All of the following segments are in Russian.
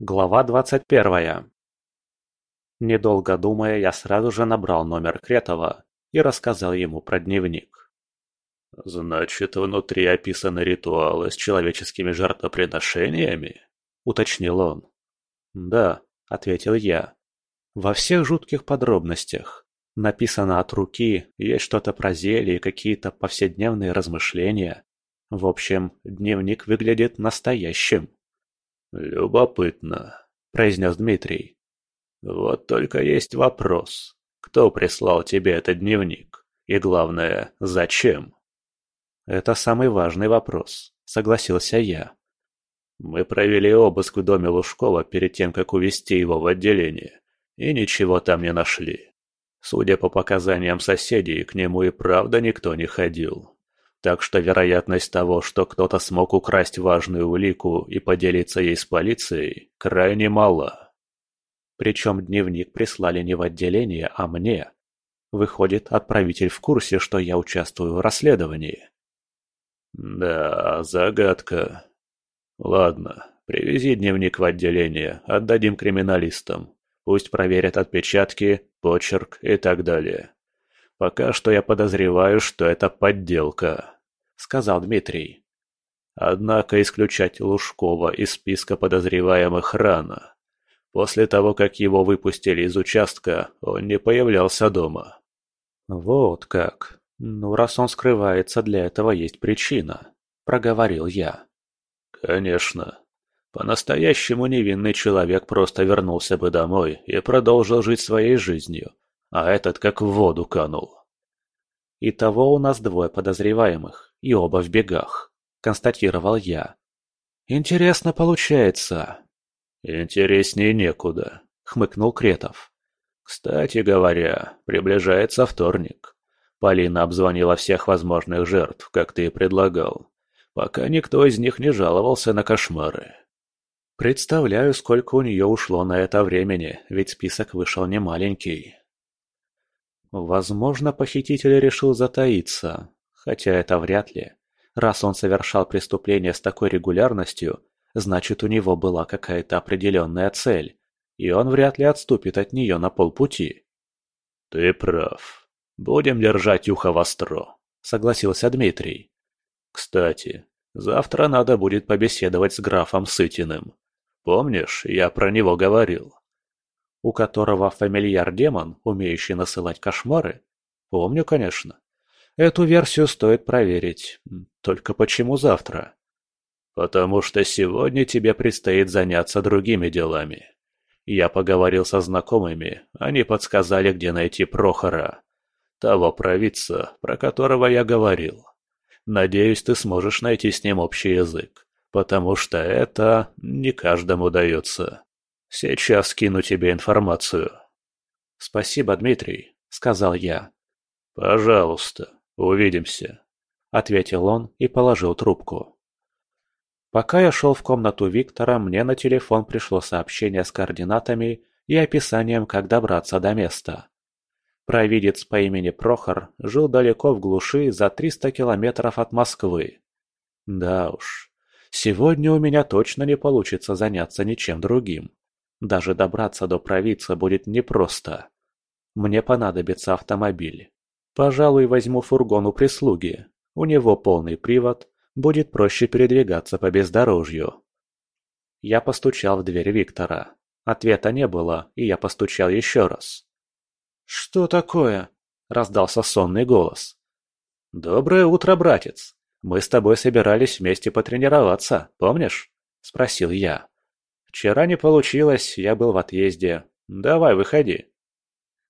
Глава двадцать первая. Недолго думая, я сразу же набрал номер Кретова и рассказал ему про дневник. «Значит, внутри описаны ритуалы с человеческими жертвоприношениями?» – уточнил он. «Да», – ответил я. «Во всех жутких подробностях. Написано от руки, есть что-то про зелье и какие-то повседневные размышления. В общем, дневник выглядит настоящим». «Любопытно», – произнес Дмитрий. «Вот только есть вопрос. Кто прислал тебе этот дневник? И главное, зачем?» «Это самый важный вопрос», — согласился я. «Мы провели обыск в доме Лужкова перед тем, как увезти его в отделение, и ничего там не нашли. Судя по показаниям соседей, к нему и правда никто не ходил. Так что вероятность того, что кто-то смог украсть важную улику и поделиться ей с полицией, крайне мала». Причем дневник прислали не в отделение, а мне. Выходит, отправитель в курсе, что я участвую в расследовании. Да, загадка. Ладно, привези дневник в отделение, отдадим криминалистам. Пусть проверят отпечатки, почерк и так далее. Пока что я подозреваю, что это подделка, сказал Дмитрий. Однако исключать Лужкова из списка подозреваемых рано. После того, как его выпустили из участка, он не появлялся дома. Вот как. «Ну, раз он скрывается, для этого есть причина», — проговорил я. «Конечно. По-настоящему невинный человек просто вернулся бы домой и продолжил жить своей жизнью, а этот как в воду канул». «Итого у нас двое подозреваемых, и оба в бегах», — констатировал я. «Интересно получается». «Интереснее некуда», — хмыкнул Кретов. «Кстати говоря, приближается вторник. Полина обзвонила всех возможных жертв, как ты и предлагал, пока никто из них не жаловался на кошмары. Представляю, сколько у нее ушло на это времени, ведь список вышел немаленький. Возможно, похититель решил затаиться, хотя это вряд ли. Раз он совершал преступление с такой регулярностью, значит у него была какая-то определенная цель, и он вряд ли отступит от нее на полпути. Ты прав. «Будем держать ухо востро», — согласился Дмитрий. «Кстати, завтра надо будет побеседовать с графом Сытиным. Помнишь, я про него говорил?» «У которого фамильяр-демон, умеющий насылать кошмары?» «Помню, конечно. Эту версию стоит проверить. Только почему завтра?» «Потому что сегодня тебе предстоит заняться другими делами. Я поговорил со знакомыми, они подсказали, где найти Прохора. Того провидца, про которого я говорил. Надеюсь, ты сможешь найти с ним общий язык, потому что это не каждому дается. Сейчас скину тебе информацию. Спасибо, Дмитрий, сказал я. Пожалуйста, увидимся, ответил он и положил трубку. Пока я шел в комнату Виктора, мне на телефон пришло сообщение с координатами и описанием, как добраться до места. Провидец по имени Прохор жил далеко в глуши за 300 километров от Москвы. Да уж, сегодня у меня точно не получится заняться ничем другим. Даже добраться до провидца будет непросто. Мне понадобится автомобиль. Пожалуй, возьму фургон у прислуги. У него полный привод, будет проще передвигаться по бездорожью. Я постучал в дверь Виктора. Ответа не было, и я постучал еще раз. «Что такое?» – раздался сонный голос. «Доброе утро, братец. Мы с тобой собирались вместе потренироваться, помнишь?» – спросил я. «Вчера не получилось, я был в отъезде. Давай, выходи».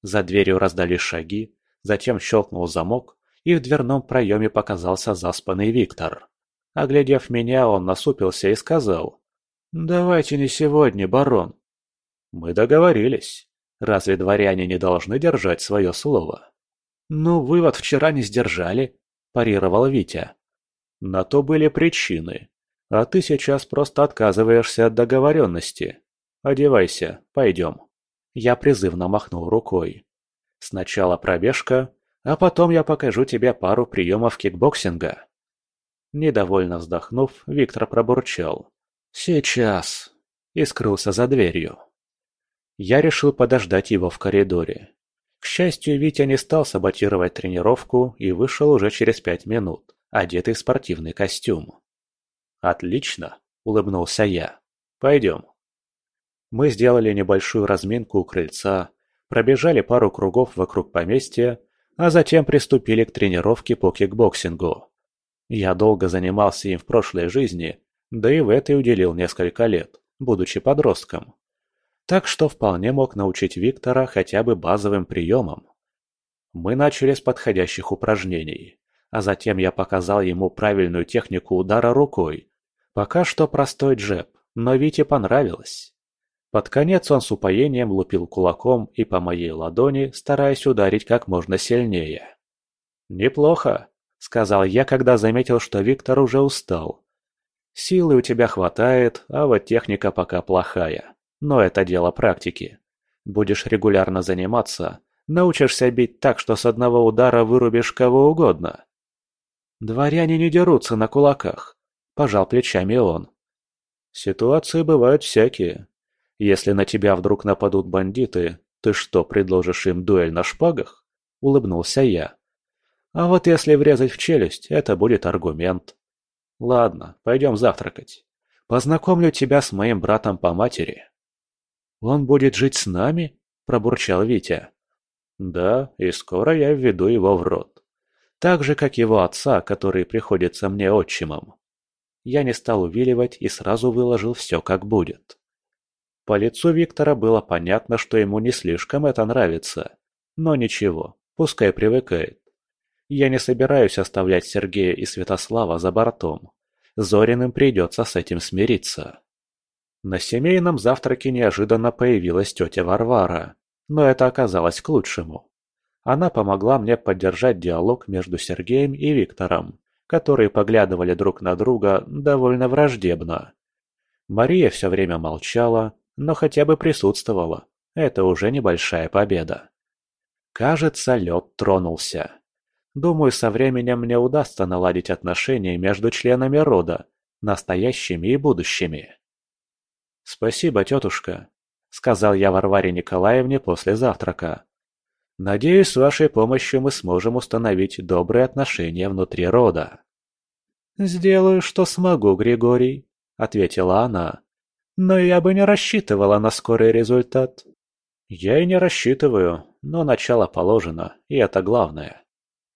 За дверью раздались шаги, затем щелкнул замок, и в дверном проеме показался заспанный Виктор. Оглядев меня, он насупился и сказал. «Давайте не сегодня, барон». «Мы договорились». Разве дворяне не должны держать свое слово? «Ну, вы вот вчера не сдержали», – парировал Витя. «На то были причины. А ты сейчас просто отказываешься от договоренности. Одевайся, пойдем». Я призывно махнул рукой. «Сначала пробежка, а потом я покажу тебе пару приемов кикбоксинга». Недовольно вздохнув, Виктор пробурчал. «Сейчас». и скрылся за дверью. Я решил подождать его в коридоре. К счастью, Витя не стал саботировать тренировку и вышел уже через пять минут, одетый в спортивный костюм. «Отлично!» – улыбнулся я. «Пойдем». Мы сделали небольшую разминку у крыльца, пробежали пару кругов вокруг поместья, а затем приступили к тренировке по кикбоксингу. Я долго занимался им в прошлой жизни, да и в этой уделил несколько лет, будучи подростком так что вполне мог научить Виктора хотя бы базовым приемам. Мы начали с подходящих упражнений, а затем я показал ему правильную технику удара рукой. Пока что простой джеб, но Вите понравилось. Под конец он с упоением лупил кулаком и по моей ладони, стараясь ударить как можно сильнее. «Неплохо», — сказал я, когда заметил, что Виктор уже устал. «Силы у тебя хватает, а вот техника пока плохая. Но это дело практики. Будешь регулярно заниматься, научишься бить так, что с одного удара вырубишь кого угодно. Дворяне не дерутся на кулаках, пожал плечами он. Ситуации бывают всякие. Если на тебя вдруг нападут бандиты, ты что, предложишь им дуэль на шпагах? Улыбнулся я. А вот если врезать в челюсть, это будет аргумент. Ладно, пойдем завтракать. Познакомлю тебя с моим братом по матери. «Он будет жить с нами?» – пробурчал Витя. «Да, и скоро я введу его в рот. Так же, как его отца, который приходится мне отчимом». Я не стал увиливать и сразу выложил все как будет. По лицу Виктора было понятно, что ему не слишком это нравится. Но ничего, пускай привыкает. Я не собираюсь оставлять Сергея и Святослава за бортом. Зориным придется с этим смириться. На семейном завтраке неожиданно появилась тетя Варвара, но это оказалось к лучшему. Она помогла мне поддержать диалог между Сергеем и Виктором, которые поглядывали друг на друга довольно враждебно. Мария все время молчала, но хотя бы присутствовала. Это уже небольшая победа. Кажется, лед тронулся. Думаю, со временем мне удастся наладить отношения между членами рода, настоящими и будущими. «Спасибо, тетушка», — сказал я Варваре Николаевне после завтрака. «Надеюсь, с вашей помощью мы сможем установить добрые отношения внутри рода». «Сделаю, что смогу, Григорий», — ответила она. «Но я бы не рассчитывала на скорый результат». «Я и не рассчитываю, но начало положено, и это главное».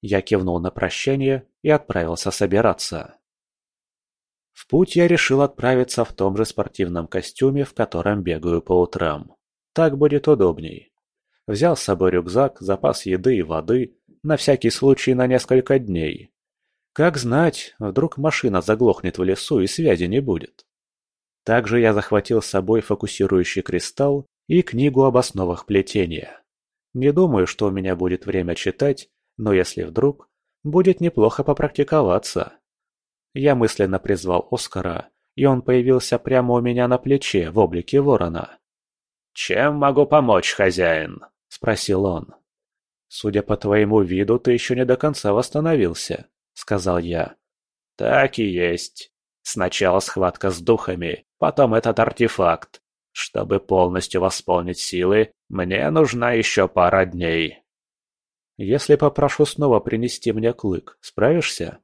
Я кивнул на прощание и отправился собираться. В путь я решил отправиться в том же спортивном костюме, в котором бегаю по утрам. Так будет удобней. Взял с собой рюкзак, запас еды и воды, на всякий случай на несколько дней. Как знать, вдруг машина заглохнет в лесу и связи не будет. Также я захватил с собой фокусирующий кристалл и книгу об основах плетения. Не думаю, что у меня будет время читать, но если вдруг, будет неплохо попрактиковаться. Я мысленно призвал Оскара, и он появился прямо у меня на плече в облике ворона. «Чем могу помочь, хозяин?» – спросил он. «Судя по твоему виду, ты еще не до конца восстановился», – сказал я. «Так и есть. Сначала схватка с духами, потом этот артефакт. Чтобы полностью восполнить силы, мне нужна еще пара дней». «Если попрошу снова принести мне клык, справишься?»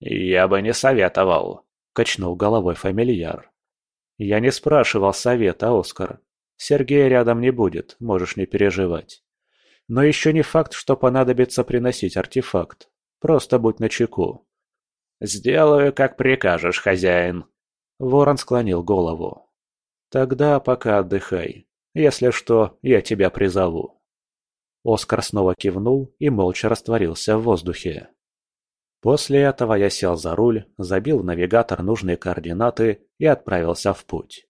«Я бы не советовал», – качнул головой фамильяр. «Я не спрашивал совета, Оскар. Сергея рядом не будет, можешь не переживать. Но еще не факт, что понадобится приносить артефакт. Просто будь начеку». «Сделаю, как прикажешь, хозяин». Ворон склонил голову. «Тогда пока отдыхай. Если что, я тебя призову». Оскар снова кивнул и молча растворился в воздухе. После этого я сел за руль, забил в навигатор нужные координаты и отправился в путь.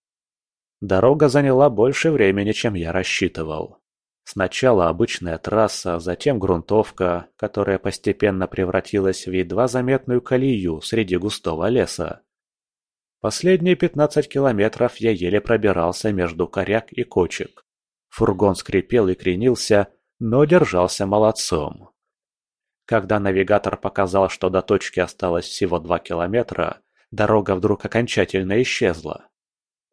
Дорога заняла больше времени, чем я рассчитывал. Сначала обычная трасса, затем грунтовка, которая постепенно превратилась в едва заметную колею среди густого леса. Последние 15 километров я еле пробирался между коряк и кочек. Фургон скрипел и кренился, но держался молодцом. Когда навигатор показал, что до точки осталось всего два километра, дорога вдруг окончательно исчезла.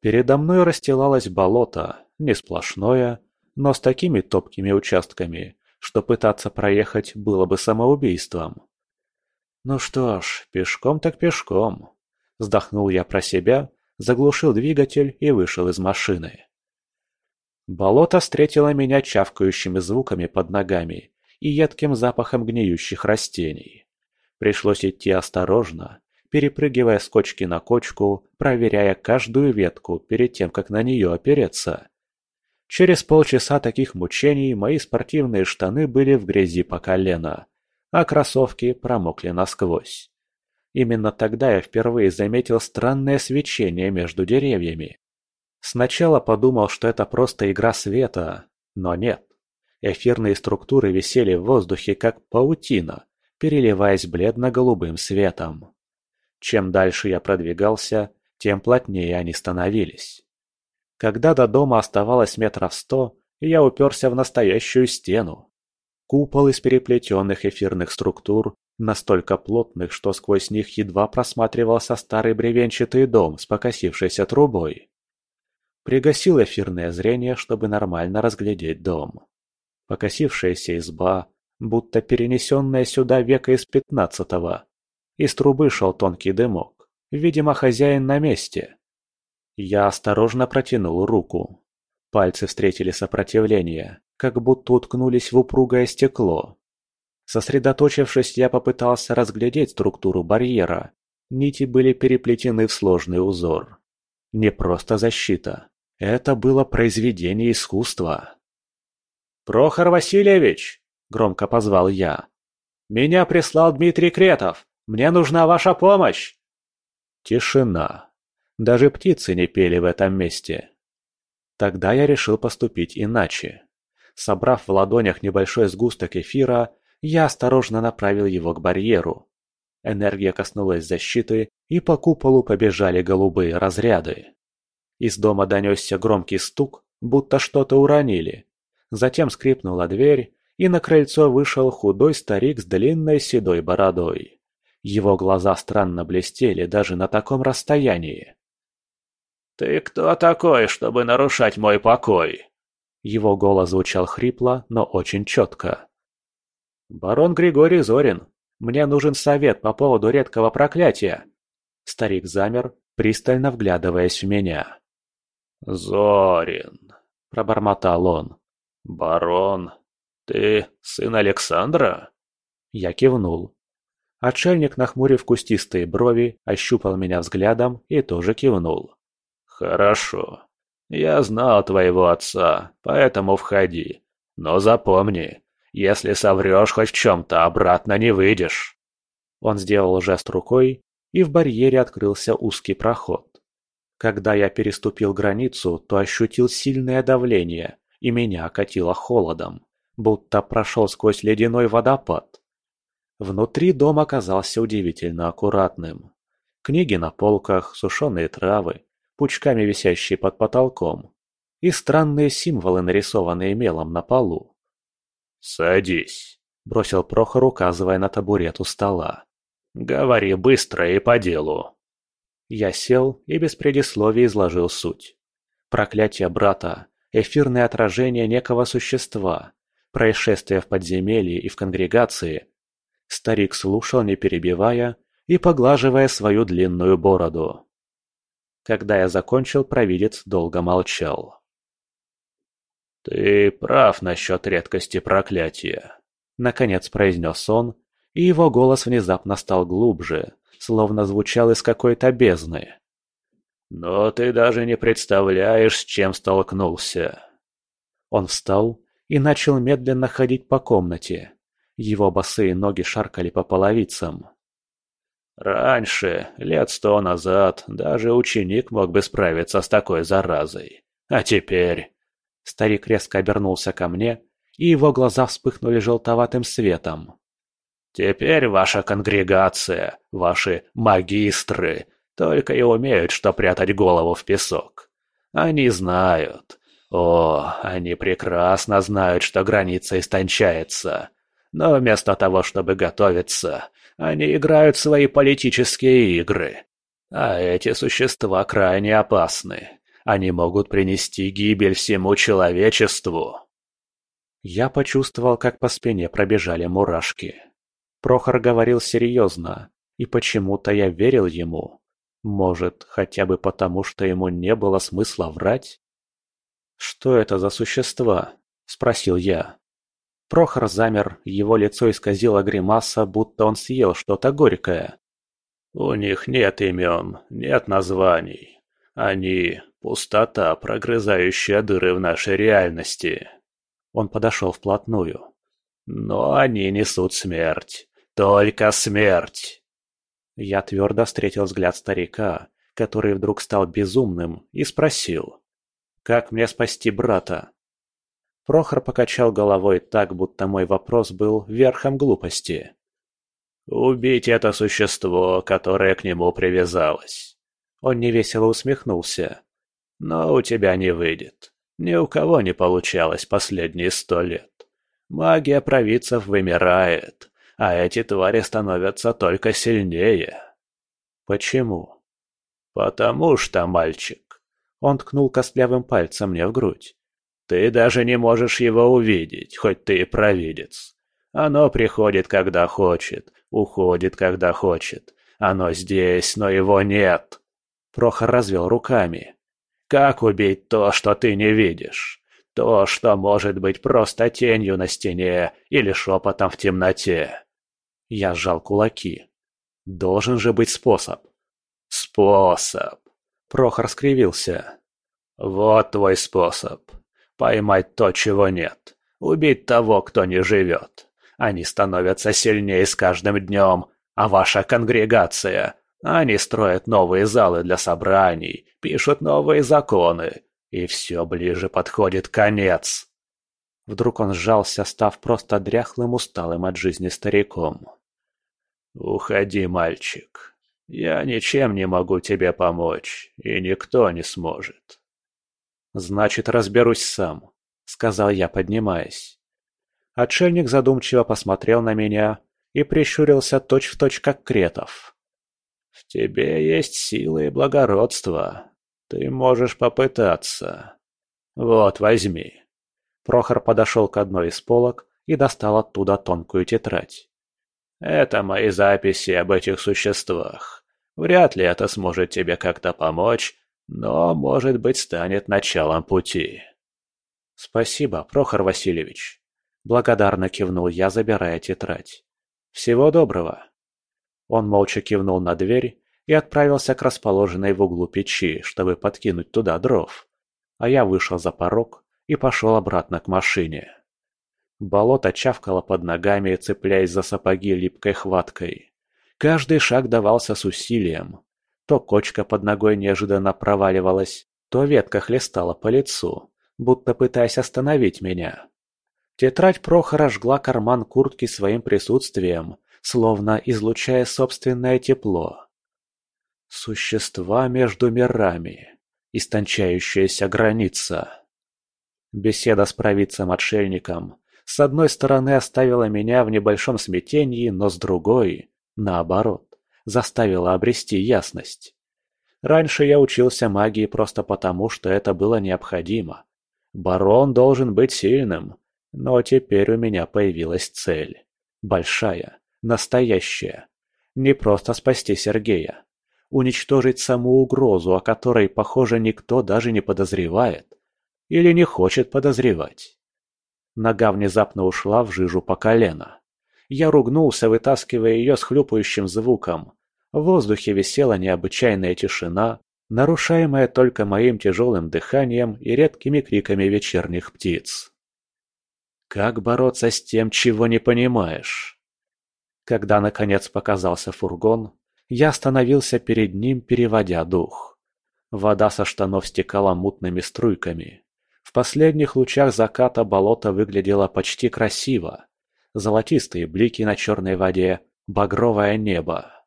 Передо мной расстилалось болото, не сплошное, но с такими топкими участками, что пытаться проехать было бы самоубийством. Ну что ж, пешком так пешком. Вздохнул я про себя, заглушил двигатель и вышел из машины. Болото встретило меня чавкающими звуками под ногами и едким запахом гниющих растений. Пришлось идти осторожно, перепрыгивая с кочки на кочку, проверяя каждую ветку перед тем, как на нее опереться. Через полчаса таких мучений мои спортивные штаны были в грязи по колено, а кроссовки промокли насквозь. Именно тогда я впервые заметил странное свечение между деревьями. Сначала подумал, что это просто игра света, но нет. Эфирные структуры висели в воздухе, как паутина, переливаясь бледно-голубым светом. Чем дальше я продвигался, тем плотнее они становились. Когда до дома оставалось метров сто, я уперся в настоящую стену. Купол из переплетенных эфирных структур, настолько плотных, что сквозь них едва просматривался старый бревенчатый дом с покосившейся трубой. Пригасил эфирное зрение, чтобы нормально разглядеть дом. Покосившаяся изба, будто перенесенная сюда века из пятнадцатого. Из трубы шел тонкий дымок. Видимо, хозяин на месте. Я осторожно протянул руку. Пальцы встретили сопротивление, как будто уткнулись в упругое стекло. Сосредоточившись, я попытался разглядеть структуру барьера. Нити были переплетены в сложный узор. Не просто защита. Это было произведение искусства. «Прохор Васильевич!» – громко позвал я. «Меня прислал Дмитрий Кретов! Мне нужна ваша помощь!» Тишина. Даже птицы не пели в этом месте. Тогда я решил поступить иначе. Собрав в ладонях небольшой сгусток эфира, я осторожно направил его к барьеру. Энергия коснулась защиты, и по куполу побежали голубые разряды. Из дома донесся громкий стук, будто что-то уронили. Затем скрипнула дверь, и на крыльцо вышел худой старик с длинной седой бородой. Его глаза странно блестели даже на таком расстоянии. «Ты кто такой, чтобы нарушать мой покой?» Его голос звучал хрипло, но очень четко. «Барон Григорий Зорин, мне нужен совет по поводу редкого проклятия». Старик замер, пристально вглядываясь в меня. «Зорин», — пробормотал он. «Барон, ты сын Александра?» Я кивнул. Отшельник, нахмурив кустистые брови, ощупал меня взглядом и тоже кивнул. «Хорошо. Я знал твоего отца, поэтому входи. Но запомни, если соврешь хоть в чем-то, обратно не выйдешь». Он сделал жест рукой, и в барьере открылся узкий проход. Когда я переступил границу, то ощутил сильное давление, и меня окатило холодом, будто прошел сквозь ледяной водопад. Внутри дом оказался удивительно аккуратным. Книги на полках, сушеные травы, пучками висящие под потолком, и странные символы, нарисованные мелом на полу. «Садись», — бросил Прохор, указывая на табурет у стола. «Говори быстро и по делу». Я сел и без предисловий изложил суть. Проклятие брата, эфирное отражение некого существа, происшествие в подземелье и в конгрегации. Старик слушал, не перебивая, и поглаживая свою длинную бороду. Когда я закончил, провидец долго молчал. «Ты прав насчет редкости проклятия», — наконец произнес он, и его голос внезапно стал глубже, словно звучал из какой-то бездны. «Но ты даже не представляешь, с чем столкнулся». Он встал и начал медленно ходить по комнате. Его босые ноги шаркали по половицам. Раньше, лет сто назад, даже ученик мог бы справиться с такой заразой. А теперь... Старик резко обернулся ко мне, и его глаза вспыхнули желтоватым светом. «Теперь ваша конгрегация, ваши магистры, только и умеют, что прятать голову в песок. Они знают. О, они прекрасно знают, что граница истончается. Но вместо того, чтобы готовиться, они играют свои политические игры. А эти существа крайне опасны. Они могут принести гибель всему человечеству. Я почувствовал, как по спине пробежали мурашки. Прохор говорил серьезно, и почему-то я верил ему. Может, хотя бы потому, что ему не было смысла врать? «Что это за существа?» – спросил я. Прохор замер, его лицо исказило гримаса, будто он съел что-то горькое. «У них нет имен, нет названий. Они – пустота, прогрызающая дыры в нашей реальности». Он подошел вплотную. «Но они несут смерть. Только смерть!» Я твердо встретил взгляд старика, который вдруг стал безумным, и спросил. «Как мне спасти брата?» Прохор покачал головой так, будто мой вопрос был верхом глупости. «Убить это существо, которое к нему привязалось». Он невесело усмехнулся. «Но у тебя не выйдет. Ни у кого не получалось последние сто лет. Магия провидцев вымирает, а эти твари становятся только сильнее». «Почему?» «Потому что, мальчик...» Он ткнул костлявым пальцем мне в грудь. Ты даже не можешь его увидеть, хоть ты и провидец. Оно приходит, когда хочет, уходит, когда хочет. Оно здесь, но его нет. Прохор развел руками. Как убить то, что ты не видишь? То, что может быть просто тенью на стене или шепотом в темноте. Я сжал кулаки. Должен же быть способ. Способ. Прохор скривился. Вот твой способ. Поймать то, чего нет. Убить того, кто не живет. Они становятся сильнее с каждым днем, а ваша конгрегация... Они строят новые залы для собраний, пишут новые законы, и все ближе подходит конец. Вдруг он сжался, став просто дряхлым, усталым от жизни стариком. «Уходи, мальчик. Я ничем не могу тебе помочь, и никто не сможет. «Значит, разберусь сам», — сказал я, поднимаясь. Отшельник задумчиво посмотрел на меня и прищурился точь-в-точь, точь, как Кретов. «В тебе есть силы и благородство. Ты можешь попытаться. Вот, возьми». Прохор подошел к одной из полок и достал оттуда тонкую тетрадь. «Это мои записи об этих существах. Вряд ли это сможет тебе как-то помочь, но, может быть, станет началом пути. Спасибо, Прохор Васильевич. Благодарно кивнул я, забирая тетрадь. Всего доброго. Он молча кивнул на дверь и отправился к расположенной в углу печи, чтобы подкинуть туда дров. А я вышел за порог и пошел обратно к машине. Болото чавкало под ногами, цепляясь за сапоги липкой хваткой. Каждый шаг давался с усилием, то кочка под ногой неожиданно проваливалась, то ветка хлестала по лицу, будто пытаясь остановить меня. Тетрадь Прохора жгла карман куртки своим присутствием, словно излучая собственное тепло. Существа между мирами. Истончающаяся граница. Беседа с провидцем-отшельником с одной стороны оставила меня в небольшом смятении, но с другой, наоборот, заставила обрести ясность. Раньше я учился магии просто потому, что это было необходимо. Барон должен быть сильным, но теперь у меня появилась цель. Большая, настоящая. Не просто спасти Сергея. Уничтожить саму угрозу, о которой, похоже, никто даже не подозревает. Или не хочет подозревать. Нога внезапно ушла в жижу по колено. Я ругнулся, вытаскивая ее с хлюпающим звуком. В воздухе висела необычайная тишина, нарушаемая только моим тяжелым дыханием и редкими криками вечерних птиц. Как бороться с тем, чего не понимаешь? Когда наконец показался фургон, я остановился перед ним, переводя дух. Вода со штанов стекала мутными струйками. В последних лучах заката болото выглядело почти красиво. Золотистые блики на черной воде, багровое небо.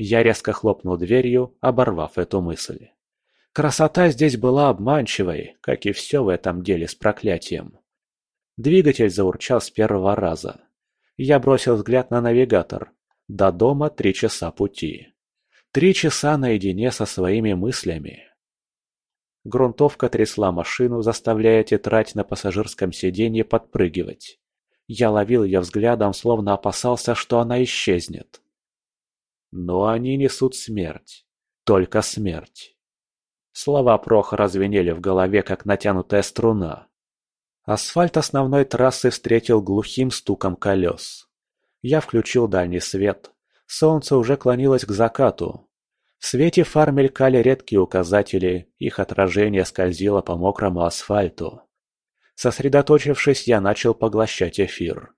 Я резко хлопнул дверью, оборвав эту мысль. Красота здесь была обманчивой, как и все в этом деле с проклятием. Двигатель заурчал с первого раза. Я бросил взгляд на навигатор. До дома три часа пути. Три часа наедине со своими мыслями. Грунтовка трясла машину, заставляя тетрадь на пассажирском сиденье подпрыгивать. Я ловил ее взглядом, словно опасался, что она исчезнет. Но они несут смерть. Только смерть. Слова Прохора звенели в голове, как натянутая струна. Асфальт основной трассы встретил глухим стуком колес. Я включил дальний свет. Солнце уже клонилось к закату. В свете фар мелькали редкие указатели, их отражение скользило по мокрому асфальту. Сосредоточившись, я начал поглощать эфир.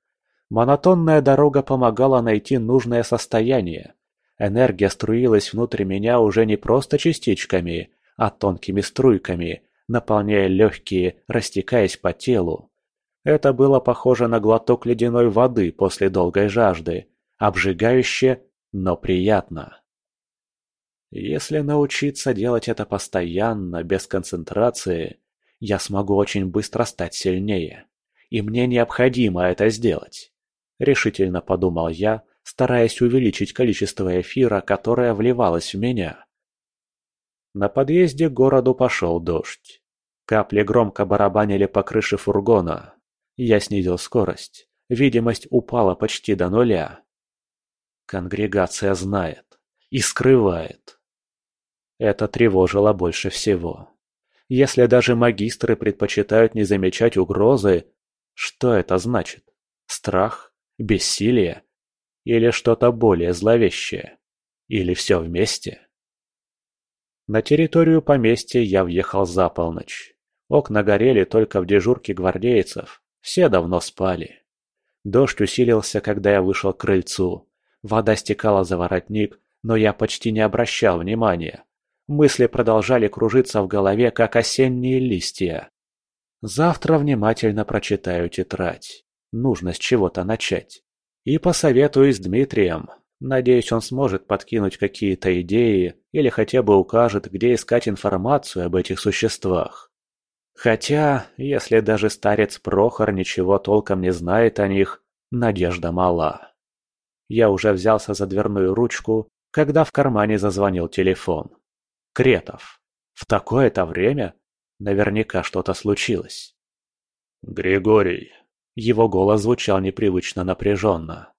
Монотонная дорога помогала найти нужное состояние. Энергия струилась внутрь меня уже не просто частичками, а тонкими струйками, наполняя легкие, растекаясь по телу. Это было похоже на глоток ледяной воды после долгой жажды, обжигающе, но приятно. Если научиться делать это постоянно, без концентрации, я смогу очень быстро стать сильнее. И мне необходимо это сделать. Решительно подумал я, стараясь увеличить количество эфира, которое вливалось в меня. На подъезде к городу пошел дождь. Капли громко барабанили по крыше фургона. Я снизил скорость. Видимость упала почти до нуля. Конгрегация знает. И скрывает. Это тревожило больше всего. Если даже магистры предпочитают не замечать угрозы, что это значит? Страх? Бессилие? Или что-то более зловещее? Или все вместе? На территорию поместья я въехал за полночь. Окна горели только в дежурке гвардейцев. Все давно спали. Дождь усилился, когда я вышел к крыльцу. Вода стекала за воротник, но я почти не обращал внимания. Мысли продолжали кружиться в голове, как осенние листья. Завтра внимательно прочитаю тетрадь. Нужно с чего-то начать. И посоветуюсь с Дмитрием. Надеюсь, он сможет подкинуть какие-то идеи или хотя бы укажет, где искать информацию об этих существах. Хотя, если даже старец Прохор ничего толком не знает о них, надежда мала. Я уже взялся за дверную ручку, когда в кармане зазвонил телефон. Кретов. В такое-то время? Наверняка что-то случилось. «Григорий». Его голос звучал непривычно напряженно.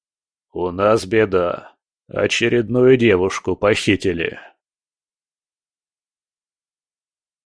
«У нас беда. Очередную девушку похитили».